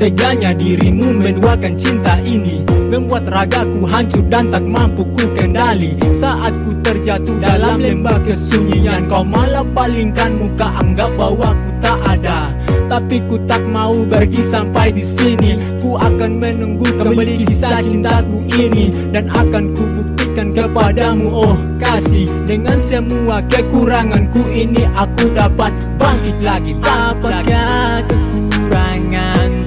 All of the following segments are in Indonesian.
Teganya dirimu menduakan cinta ini Membuat ragaku hancur dan tak mampu ku kendali. Saat ku terjatuh dalam lembah kesunyian Kau malah palingkan muka anggap bahwa ku tak ada. Tapi ku tak mau pergi sampai di sini. Ku akan menunggu kembali kisah cintaku ini Dan akan ku buktikan kepadamu oh kasih. Dengan semua kekuranganku ini aku dapat bangkit lagi. Apakah kekurangan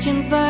thinking that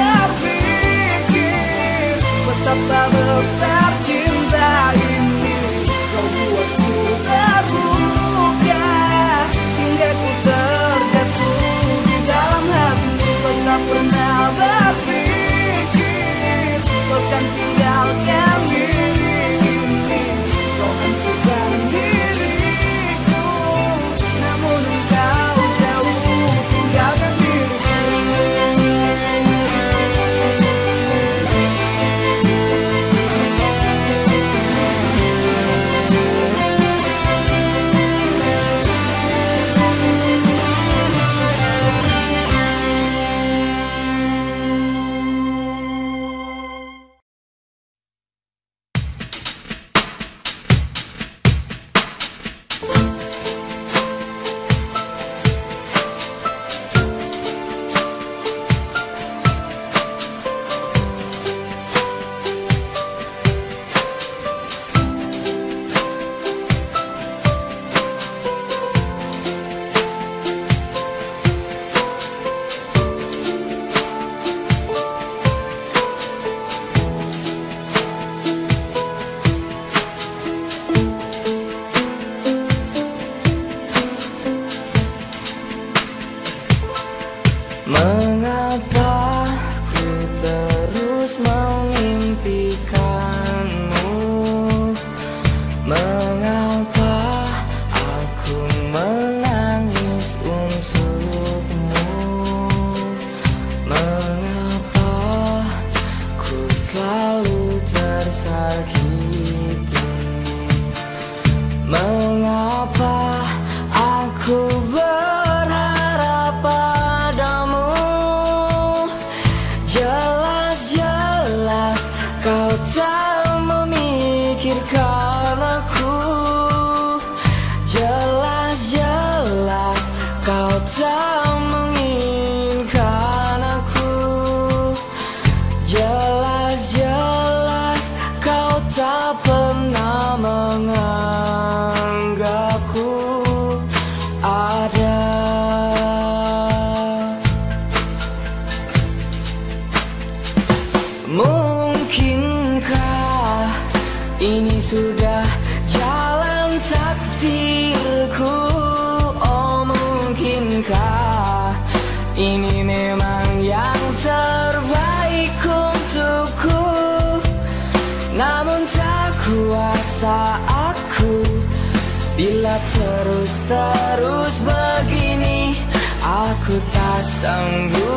I will stand. 就 terus-terus begini. Aku tak sanggup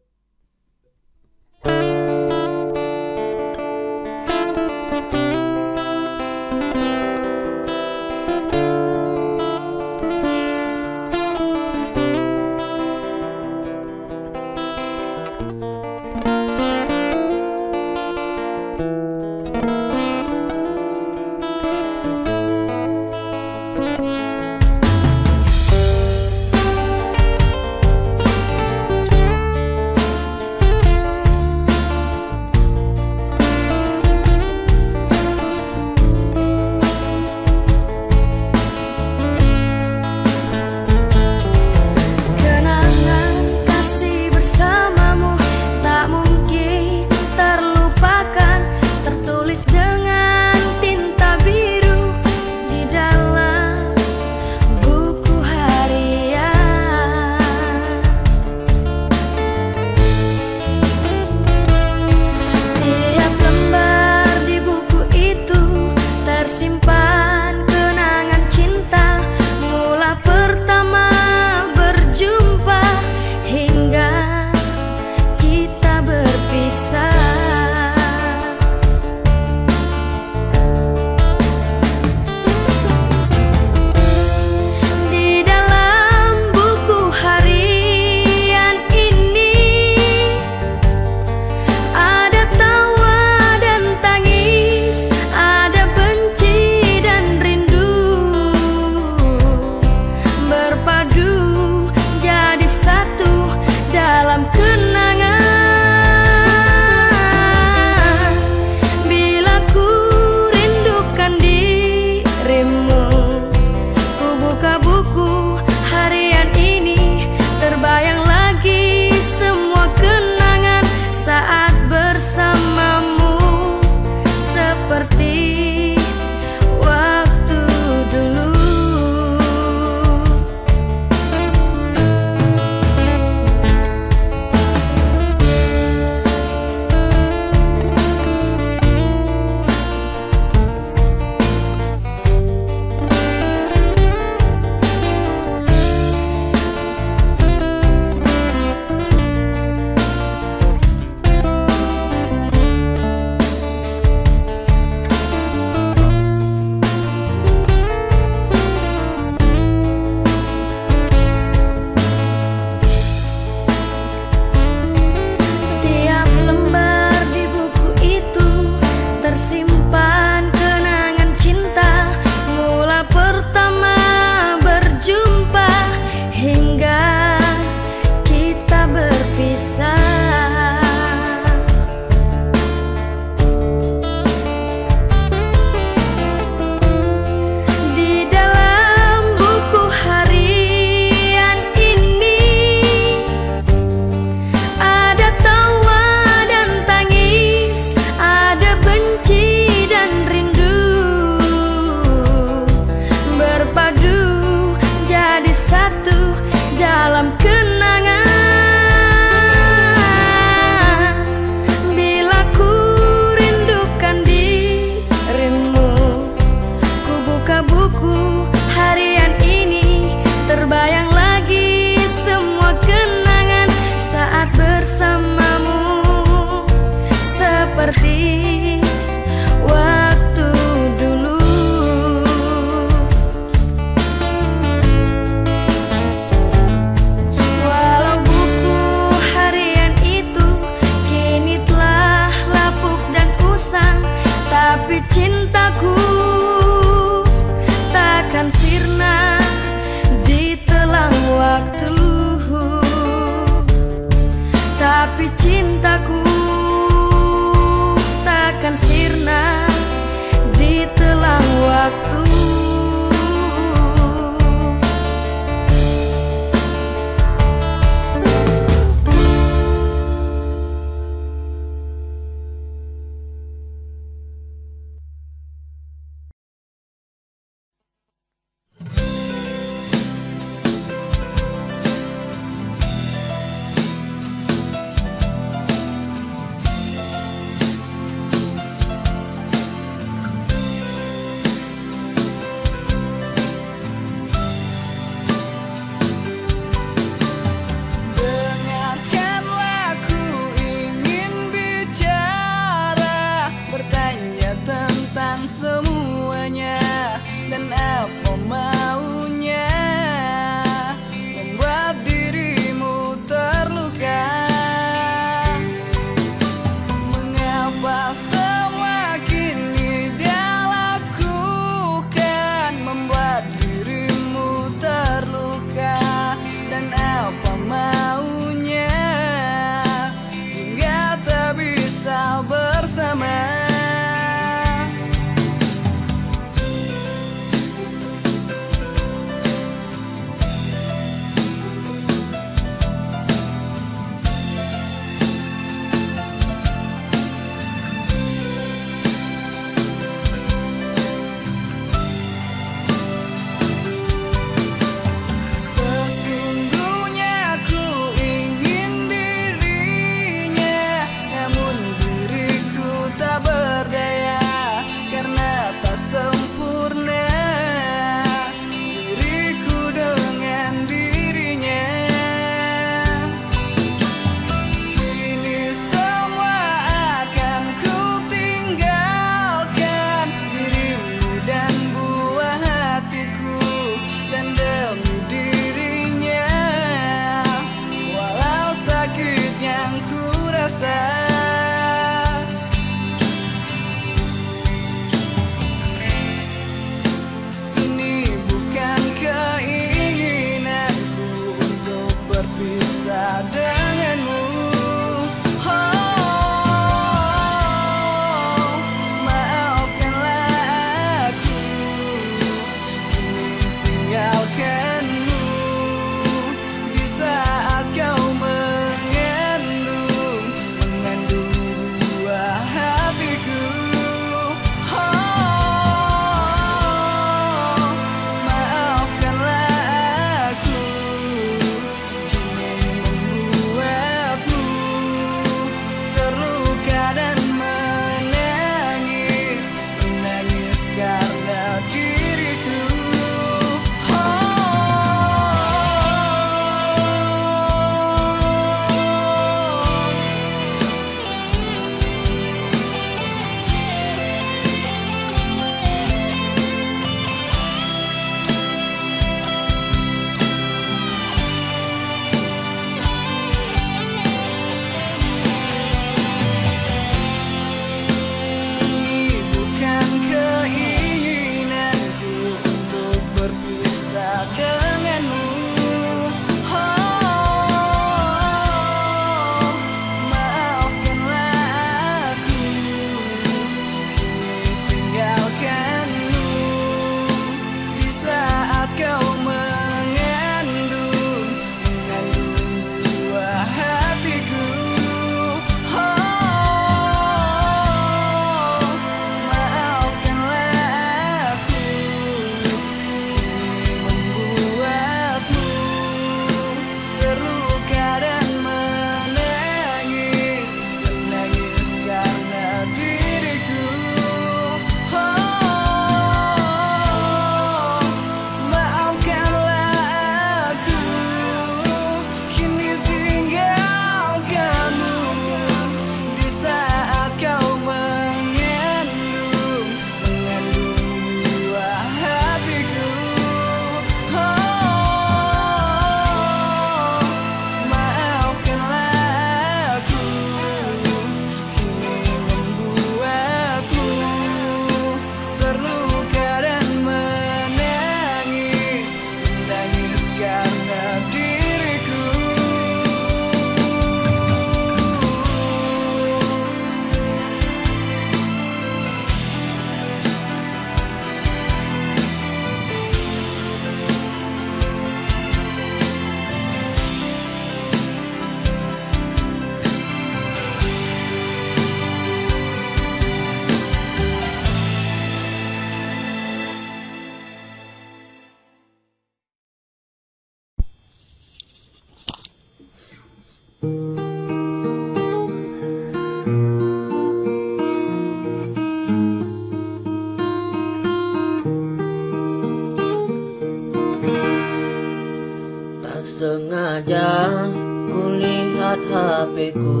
sengaja kulihat HP-ku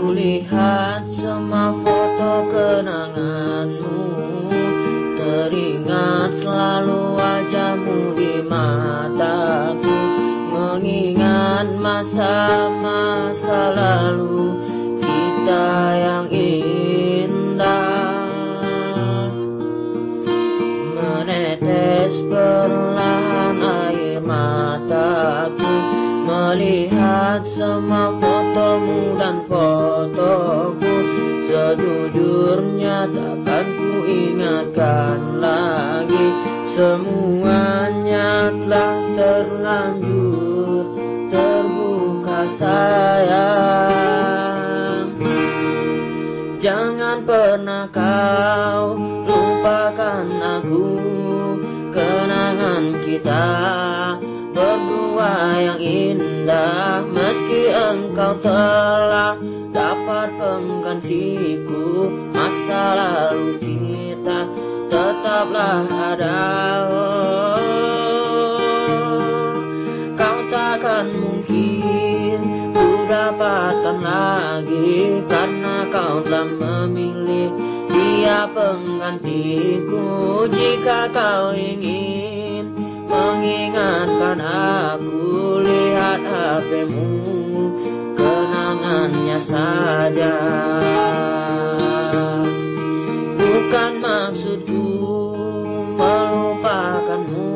Kulihat semua foto kenanganmu. Teringat selalu wajahmu di mataku. Mengingat masa-masa lalu kita yang Melihat semua fotomu dan fotoku Sejujurnya takkan ku ingatkan lagi. Semuanya telah terlanjur terbuka sayang. Jangan pernah kau lupakan aku Kenangan kita berdua yang indah Meski engkau telah dapat penggantiku Masa lalu kita tetaplah ada. Kau takkan mungkin ku dapatkan lagi Karena kau telah memilih dia penggantiku. Jika kau ingin mengingatkan aku Lihat HPmu kenangannya saja. Bukan maksudku melupakanmu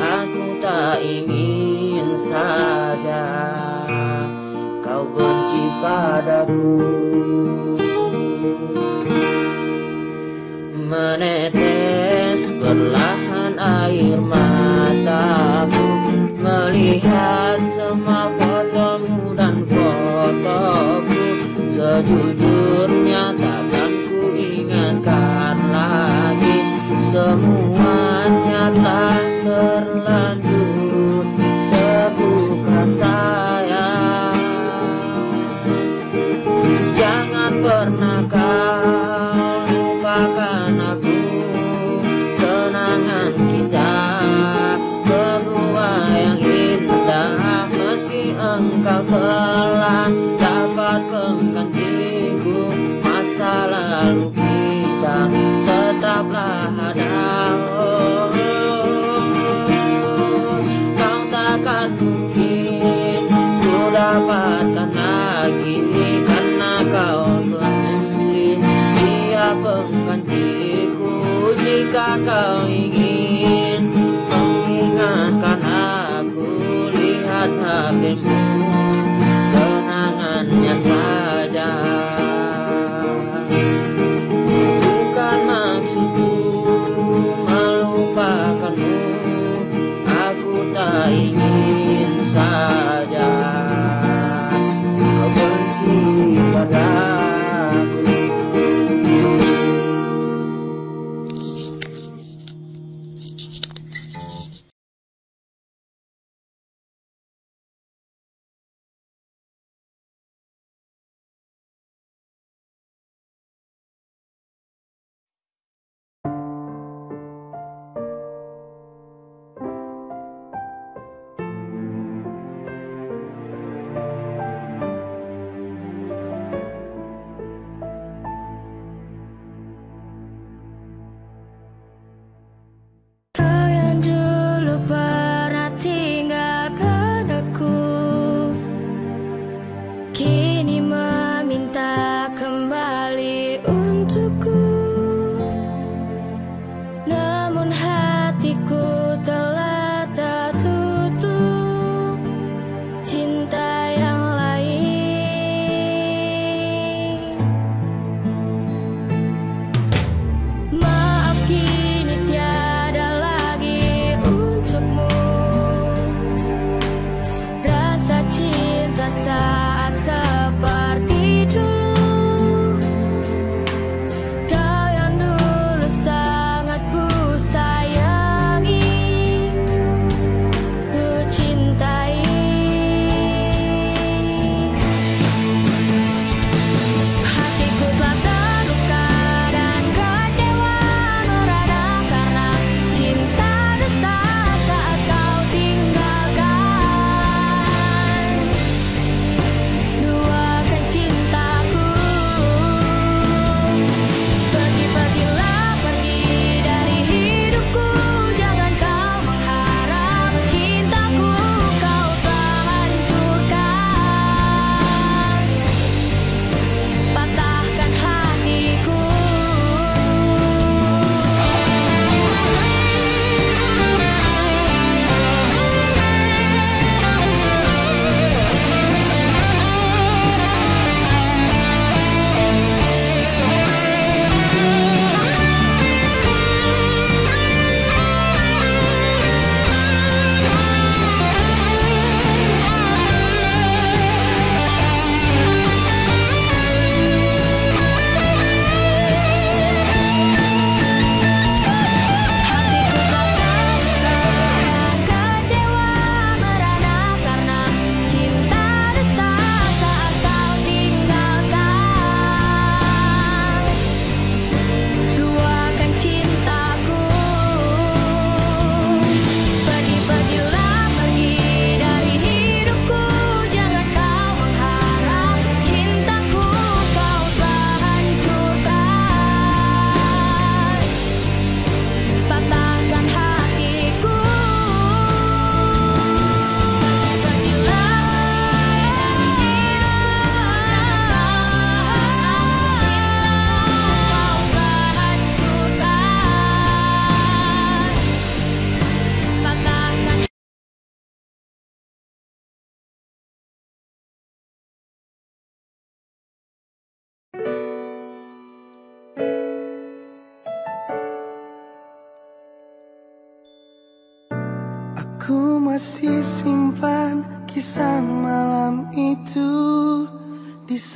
Aku tak ingin saja. Kau benci padaku. Menetes perlahan air mataku Melihat semua fotomu dan fotoku. Sejujurnya takkan ku ingatkan lagi. Semuanya telah terlanjur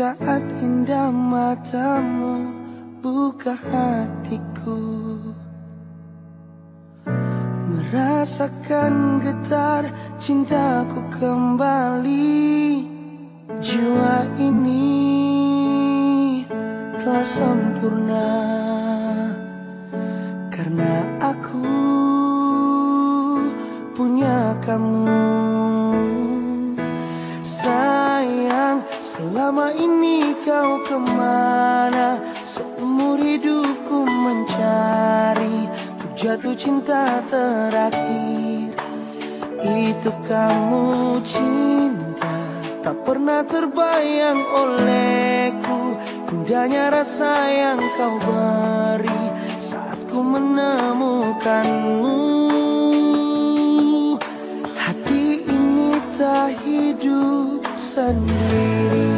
saat indah matamu buka hatiku. Merasakan getar cintaku kembali Jiwa ini telah sempurna. Karena aku punya kamu selama ini kau ke mana? Seumur hidupku mencari. Untuk jatuh cinta terakhir. Itu kamu cinta. Tak pernah terbayang olehku. Indahnya rasa yang kau beri Saat ku menemukanmu. Hati ini tak hidup sendiri